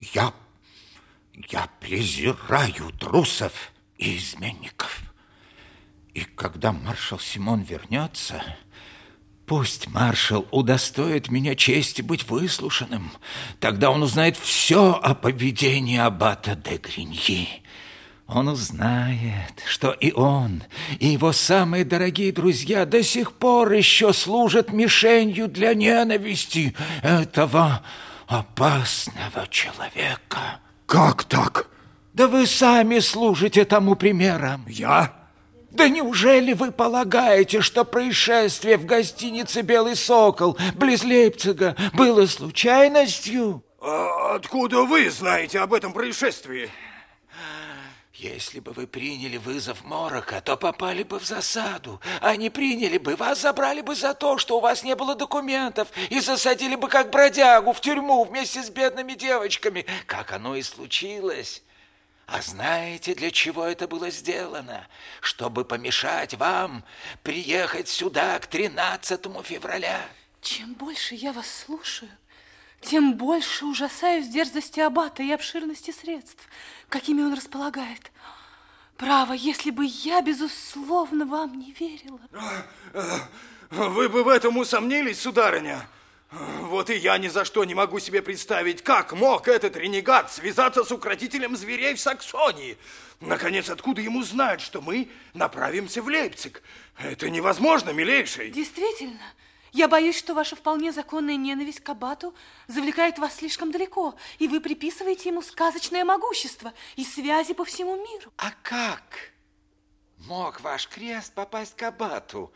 Я, я презираю трусов и изменников. И когда маршал Симон вернется, пусть маршал удостоит меня чести быть выслушанным. Тогда он узнает все о поведении аббата де Гриньи. Он узнает, что и он, и его самые дорогие друзья до сих пор еще служат мишенью для ненависти этого опасного человека. Как так? Да вы сами служите тому примером. Я? Да неужели вы полагаете, что происшествие в гостинице «Белый сокол» близ Лейпцига было случайностью? А откуда вы знаете об этом происшествии? Если бы вы приняли вызов Морока, то попали бы в засаду. А не приняли бы, вас забрали бы за то, что у вас не было документов, и засадили бы как бродягу в тюрьму вместе с бедными девочками, как оно и случилось. А знаете, для чего это было сделано? Чтобы помешать вам приехать сюда к 13 февраля. Чем больше я вас слушаю, тем больше ужасаюсь дерзости аббата и обширности средств, какими он располагает. Право, если бы я, безусловно, вам не верила. Вы бы в этом усомнились, сударыня? Вот и я ни за что не могу себе представить, как мог этот ренегат связаться с укротителем зверей в Саксонии. Наконец, откуда ему знать, что мы направимся в Лейпциг? Это невозможно, милейший. Действительно, я боюсь, что ваша вполне законная ненависть к аббату завлекает вас слишком далеко, и вы приписываете ему сказочное могущество и связи по всему миру. А как мог ваш крест попасть к аббату,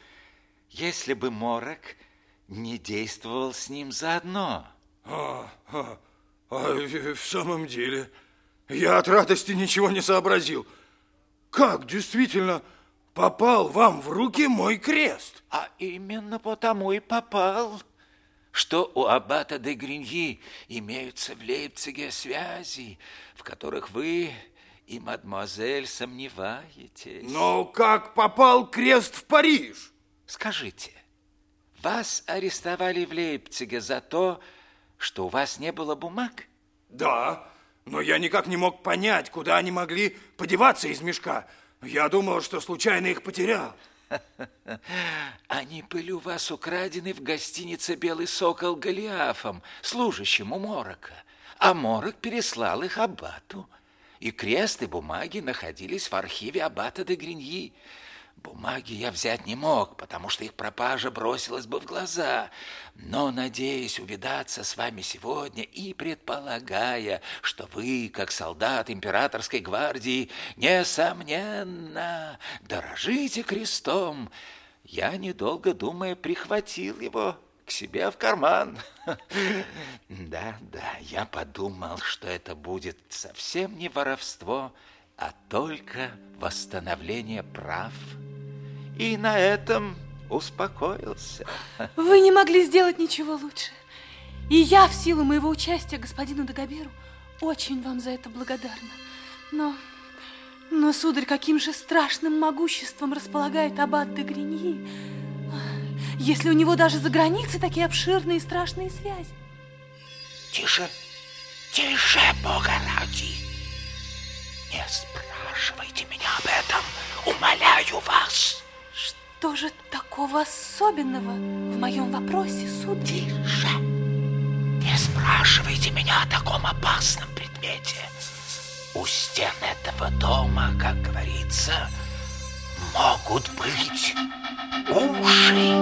если бы Морок не действовал с ним заодно? А, а, а в самом деле, я от радости ничего не сообразил. Как действительно попал вам в руки мой крест? А именно потому и попал, что у аббата де Гриньи имеются в Лейпциге связи, в которых вы и мадемуазель сомневаетесь. Но как попал крест в Париж? Скажите, вас арестовали в Лейпциге за то, что у вас не было бумаг? Да, но я никак не мог понять, куда они могли подеваться из мешка. Я думал, что случайно их потерял. Они были у вас украдены в гостинице «Белый сокол» Голиафом, служащим у Морока. А Морок переслал их аббату. И крест и бумаги находились в архиве аббата де Гриньи. Бумаги я взять не мог, потому что их пропажа бросилась бы в глаза. Но, надеясь увидаться с вами сегодня и предполагая, что вы, как солдат императорской гвардии, несомненно, дорожите крестом, я, недолго думая, прихватил его к себе в карман. Да, да, я подумал, что это будет совсем не воровство, а только восстановление прав и на этом успокоился. Вы не могли сделать ничего лучше. И я, в силу моего участия господину Дагоберу, очень вам за это благодарна. Но, но, сударь, каким же страшным могуществом располагает аббат де Гриньи, если у него даже за границей такие обширные и страшные связи. Тише, тише, Бога ради. Не спрашивайте меня об этом, умоляю вас. Что же такого особенного в моем вопросе, сударь? Тише! Не спрашивайте меня о таком опасном предмете. У стен этого дома, как говорится, могут быть уши.